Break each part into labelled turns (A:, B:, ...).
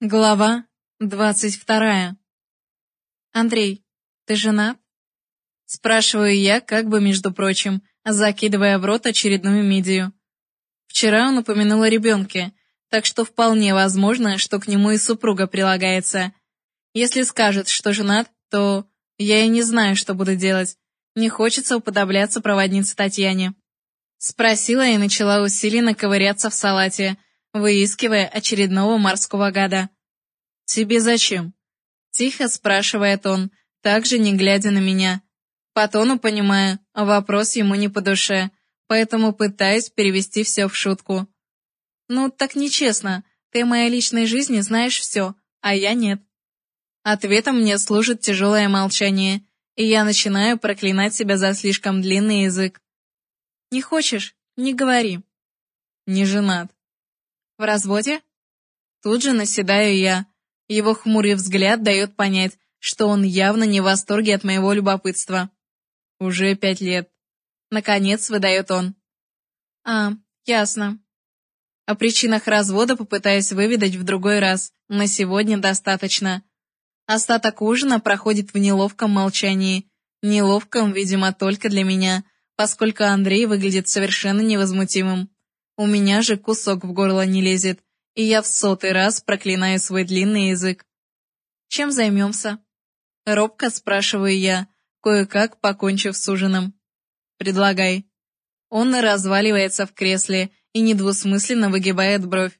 A: Глава двадцать вторая. «Андрей, ты женат?» Спрашиваю я, как бы между прочим, закидывая в рот очередную мидию. Вчера он упомянул о ребенке, так что вполне возможно, что к нему и супруга прилагается. Если скажет, что женат, то я и не знаю, что буду делать. Не хочется уподобляться проводнице Татьяне. Спросила и начала усиленно ковыряться в салате, выискивая очередного морского гада. «Тебе зачем?» Тихо спрашивает он, также не глядя на меня. По тону понимаю, вопрос ему не по душе, поэтому пытаюсь перевести все в шутку. «Ну, так нечестно. Ты в моей личной жизни знаешь все, а я нет». Ответом мне служит тяжелое молчание, и я начинаю проклинать себя за слишком длинный язык. «Не хочешь? Не говори». «Не женат». В разводе? Тут же наседаю я. Его хмурый взгляд дает понять, что он явно не в восторге от моего любопытства. Уже пять лет. Наконец выдает он. А, ясно. О причинах развода попытаюсь выведать в другой раз. На сегодня достаточно. Остаток ужина проходит в неловком молчании. Неловком, видимо, только для меня, поскольку Андрей выглядит совершенно невозмутимым. У меня же кусок в горло не лезет, и я в сотый раз проклинаю свой длинный язык. «Чем займемся?» Робко спрашиваю я, кое-как покончив с ужином. «Предлагай». Он разваливается в кресле и недвусмысленно выгибает бровь.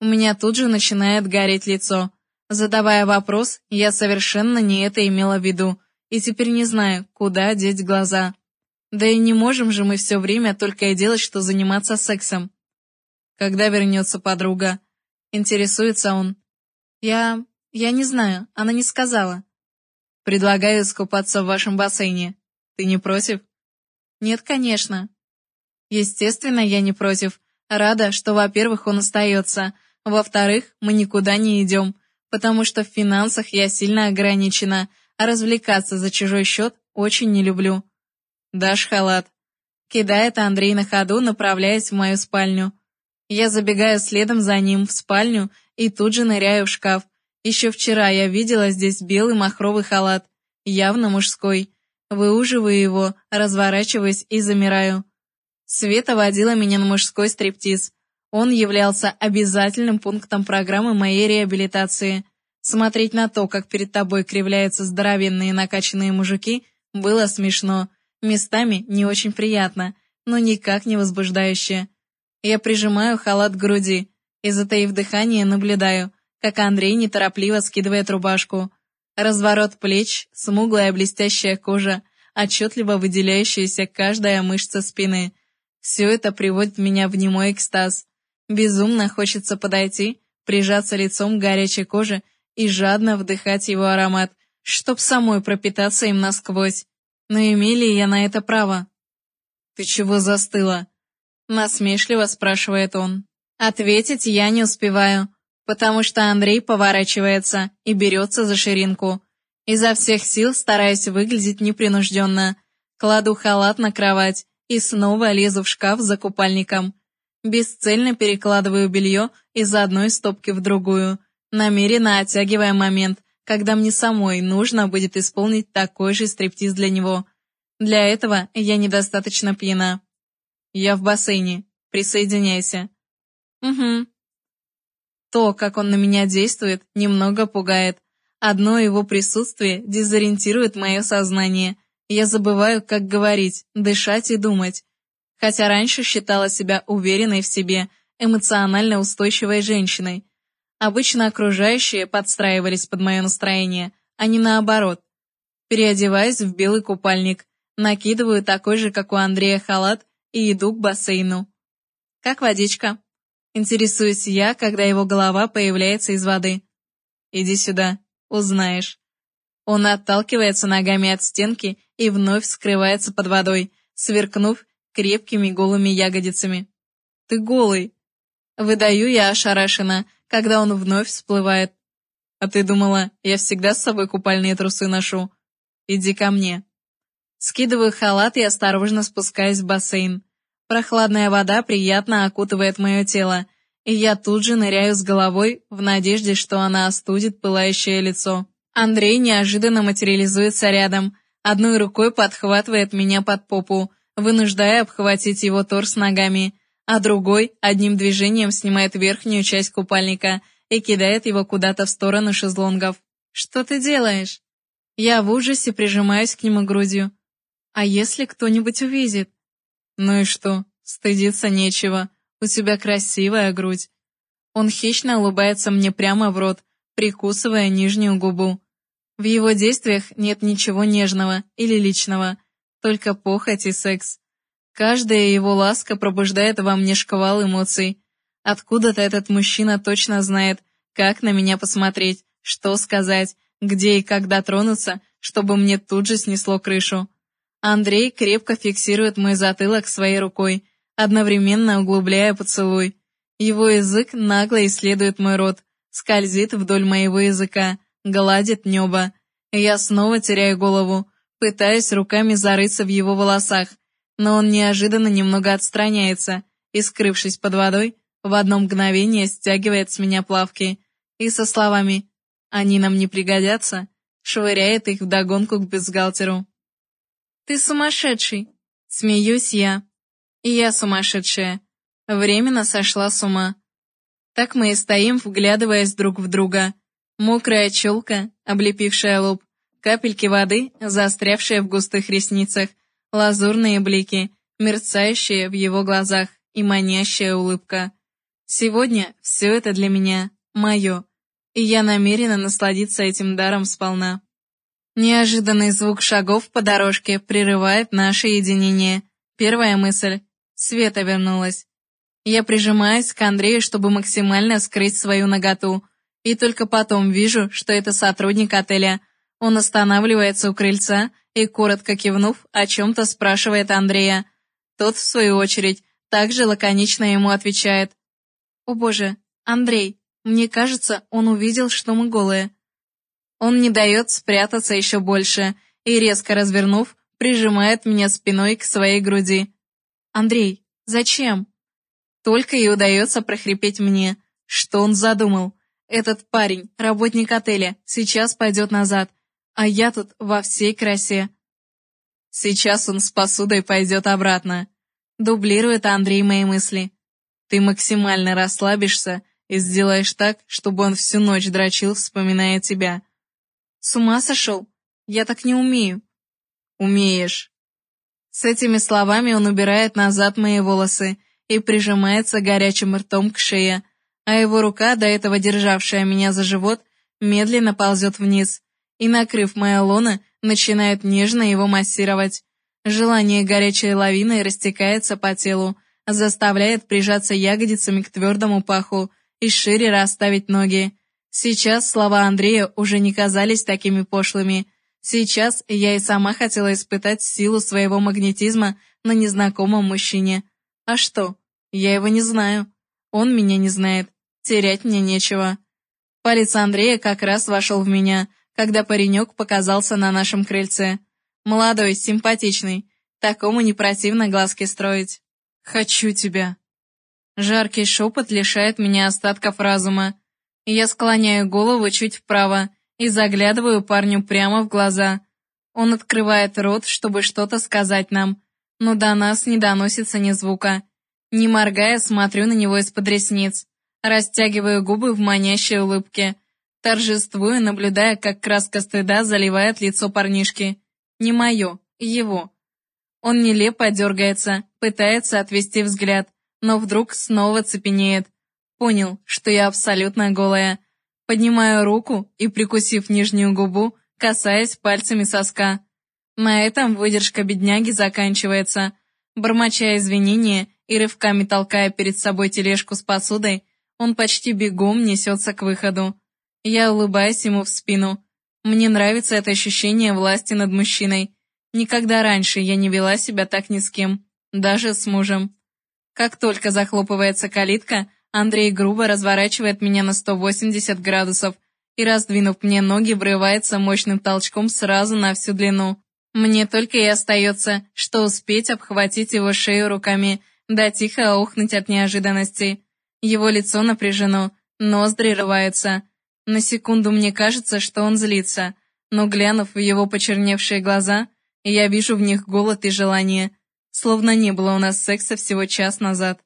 A: У меня тут же начинает гореть лицо. Задавая вопрос, я совершенно не это имела в виду, и теперь не знаю, куда деть глаза. Да и не можем же мы все время только и делать, что заниматься сексом. Когда вернется подруга? Интересуется он. Я... я не знаю, она не сказала. Предлагаю искупаться в вашем бассейне. Ты не против? Нет, конечно. Естественно, я не против. Рада, что, во-первых, он остается. Во-вторых, мы никуда не идем, потому что в финансах я сильно ограничена, а развлекаться за чужой счет очень не люблю. «Дашь халат?» Кидает Андрей на ходу, направляясь в мою спальню. Я забегаю следом за ним в спальню и тут же ныряю в шкаф. Еще вчера я видела здесь белый махровый халат, явно мужской. Выуживаю его, разворачиваюсь и замираю. Света водила меня на мужской стриптиз. Он являлся обязательным пунктом программы моей реабилитации. Смотреть на то, как перед тобой кривляются здоровенные накачанные мужики, было смешно. Местами не очень приятно, но никак не возбуждающе. Я прижимаю халат к груди и, затаив дыхание, наблюдаю, как Андрей неторопливо скидывает рубашку. Разворот плеч, смуглая блестящая кожа, отчетливо выделяющаяся каждая мышца спины. Все это приводит меня в немой экстаз. Безумно хочется подойти, прижаться лицом к горячей коже и жадно вдыхать его аромат, чтоб самой пропитаться им насквозь. Но имели я на это право? «Ты чего застыла?» Насмешливо спрашивает он. Ответить я не успеваю, потому что Андрей поворачивается и берется за ширинку. Изо всех сил стараюсь выглядеть непринужденно. Кладу халат на кровать и снова лезу в шкаф за купальником. Бесцельно перекладываю белье из одной стопки в другую, намеренно оттягивая момент, когда мне самой нужно будет исполнить такой же стриптиз для него. Для этого я недостаточно пьяна. Я в бассейне. Присоединяйся. Угу. То, как он на меня действует, немного пугает. Одно его присутствие дезориентирует мое сознание. Я забываю, как говорить, дышать и думать. Хотя раньше считала себя уверенной в себе, эмоционально устойчивой женщиной. Обычно окружающие подстраивались под мое настроение, а не наоборот. Переодеваюсь в белый купальник, накидываю такой же, как у Андрея, халат и иду к бассейну. «Как водичка?» Интересуюсь я, когда его голова появляется из воды. «Иди сюда, узнаешь». Он отталкивается ногами от стенки и вновь скрывается под водой, сверкнув крепкими голыми ягодицами. «Ты голый!» Выдаю я ошарашенно, когда он вновь всплывает. «А ты думала, я всегда с собой купальные трусы ношу? Иди ко мне». Скидываю халат и осторожно спускаюсь в бассейн. Прохладная вода приятно окутывает мое тело. и я тут же ныряю с головой в надежде, что она остудит пылающее лицо. Андрей неожиданно материализуется рядом, одной рукой подхватывает меня под попу, вынуждая обхватить его торс ногами, а другой одним движением снимает верхнюю часть купальника и кидает его куда-то в сторону шезлонгов. «Что ты делаешь?» Я в ужасе прижимаюсь к нему грудью. «А если кто-нибудь увидит?» «Ну и что? Стыдиться нечего. У тебя красивая грудь». Он хищно улыбается мне прямо в рот, прикусывая нижнюю губу. В его действиях нет ничего нежного или личного, только похоть и секс. Каждая его ласка пробуждает во мне шквал эмоций. Откуда-то этот мужчина точно знает, как на меня посмотреть, что сказать, где и как дотронуться, чтобы мне тут же снесло крышу. Андрей крепко фиксирует мой затылок своей рукой, одновременно углубляя поцелуй. Его язык нагло исследует мой рот, скользит вдоль моего языка, гладит небо. Я снова теряю голову, пытаясь руками зарыться в его волосах, но он неожиданно немного отстраняется и, скрывшись под водой, в одно мгновение стягивает с меня плавки и со словами «они нам не пригодятся» швыряет их вдогонку к бюстгальтеру. «Ты сумасшедший!» Смеюсь я. И я сумасшедшая. Временно сошла с ума. Так мы и стоим, вглядываясь друг в друга. Мокрая челка, облепившая лоб, капельки воды, заострявшие в густых ресницах, лазурные блики, мерцающие в его глазах и манящая улыбка. Сегодня все это для меня мое, и я намерена насладиться этим даром сполна. Неожиданный звук шагов по дорожке прерывает наше единение. Первая мысль — Света вернулась. Я прижимаюсь к Андрею, чтобы максимально скрыть свою наготу, и только потом вижу, что это сотрудник отеля. Он останавливается у крыльца и, коротко кивнув, о чем-то спрашивает Андрея. Тот, в свою очередь, также лаконично ему отвечает. «О боже, Андрей, мне кажется, он увидел, что мы голые». Он не дает спрятаться еще больше и, резко развернув, прижимает меня спиной к своей груди. «Андрей, зачем?» Только и удается прохрипеть мне, что он задумал. Этот парень, работник отеля, сейчас пойдет назад, а я тут во всей красе. Сейчас он с посудой пойдет обратно. Дублирует Андрей мои мысли. Ты максимально расслабишься и сделаешь так, чтобы он всю ночь дрочил, вспоминая тебя. С ума сошел? Я так не умею. Умеешь. С этими словами он убирает назад мои волосы и прижимается горячим ртом к шее, а его рука, до этого державшая меня за живот, медленно ползет вниз и, накрыв моя лона, начинает нежно его массировать. Желание горячей лавиной растекается по телу, заставляет прижаться ягодицами к твердому паху и шире расставить ноги. Сейчас слова Андрея уже не казались такими пошлыми. Сейчас я и сама хотела испытать силу своего магнетизма на незнакомом мужчине. А что? Я его не знаю. Он меня не знает. Терять мне нечего. Палец Андрея как раз вошел в меня, когда паренек показался на нашем крыльце. Молодой, симпатичный. Такому не противно глазки строить. «Хочу тебя». Жаркий шепот лишает меня остатков разума. Я склоняю голову чуть вправо и заглядываю парню прямо в глаза. Он открывает рот, чтобы что-то сказать нам, но до нас не доносится ни звука. Не моргая, смотрю на него из-под ресниц, растягиваю губы в манящей улыбке, торжествую, наблюдая, как краска стыда заливает лицо парнишки. Не мое, его. Он нелепо дергается, пытается отвести взгляд, но вдруг снова цепенеет, Понял, что я абсолютно голая. Поднимаю руку и, прикусив нижнюю губу, касаясь пальцами соска. На этом выдержка бедняги заканчивается. Бормоча извинения и рывками толкая перед собой тележку с посудой, он почти бегом несется к выходу. Я улыбаюсь ему в спину. Мне нравится это ощущение власти над мужчиной. Никогда раньше я не вела себя так ни с кем, даже с мужем. Как только захлопывается калитка, Андрей грубо разворачивает меня на 180 градусов и, раздвинув мне ноги, врывается мощным толчком сразу на всю длину. Мне только и остается, что успеть обхватить его шею руками, да тихо охнуть от неожиданности. Его лицо напряжено, ноздри рываются. На секунду мне кажется, что он злится, но глянув в его почерневшие глаза, я вижу в них голод и желание, словно не было у нас секса всего час назад.